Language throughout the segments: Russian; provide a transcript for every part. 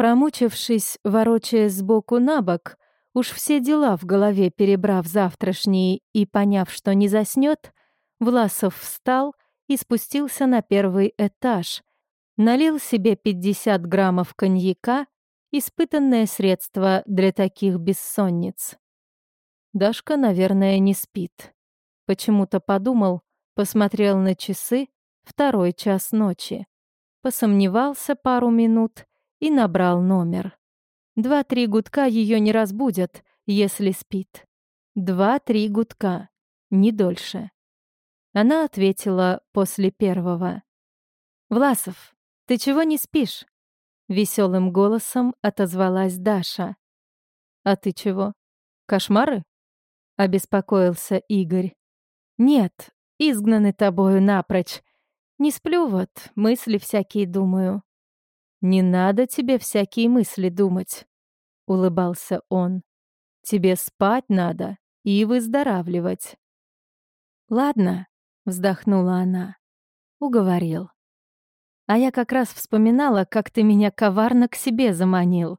Промучившись, ворочаясь сбоку на бок, уж все дела в голове перебрав завтрашние и поняв, что не заснет, Власов встал и спустился на первый этаж, налил себе 50 граммов коньяка, испытанное средство для таких бессонниц. Дашка, наверное, не спит. Почему-то подумал, посмотрел на часы, второй час ночи. Посомневался пару минут и набрал номер. Два-три гудка ее не разбудят, если спит. Два-три гудка, не дольше. Она ответила после первого. «Власов, ты чего не спишь?» Веселым голосом отозвалась Даша. «А ты чего? Кошмары?» Обеспокоился Игорь. «Нет, изгнаны тобою напрочь. Не сплю вот, мысли всякие думаю». «Не надо тебе всякие мысли думать», — улыбался он. «Тебе спать надо и выздоравливать». «Ладно», — вздохнула она. Уговорил. «А я как раз вспоминала, как ты меня коварно к себе заманил.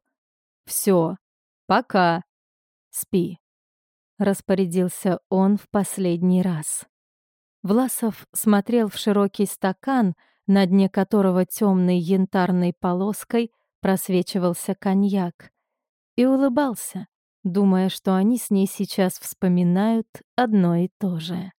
Все, пока. Спи», — распорядился он в последний раз. Власов смотрел в широкий стакан, на дне которого темной янтарной полоской просвечивался коньяк, и улыбался, думая, что они с ней сейчас вспоминают одно и то же.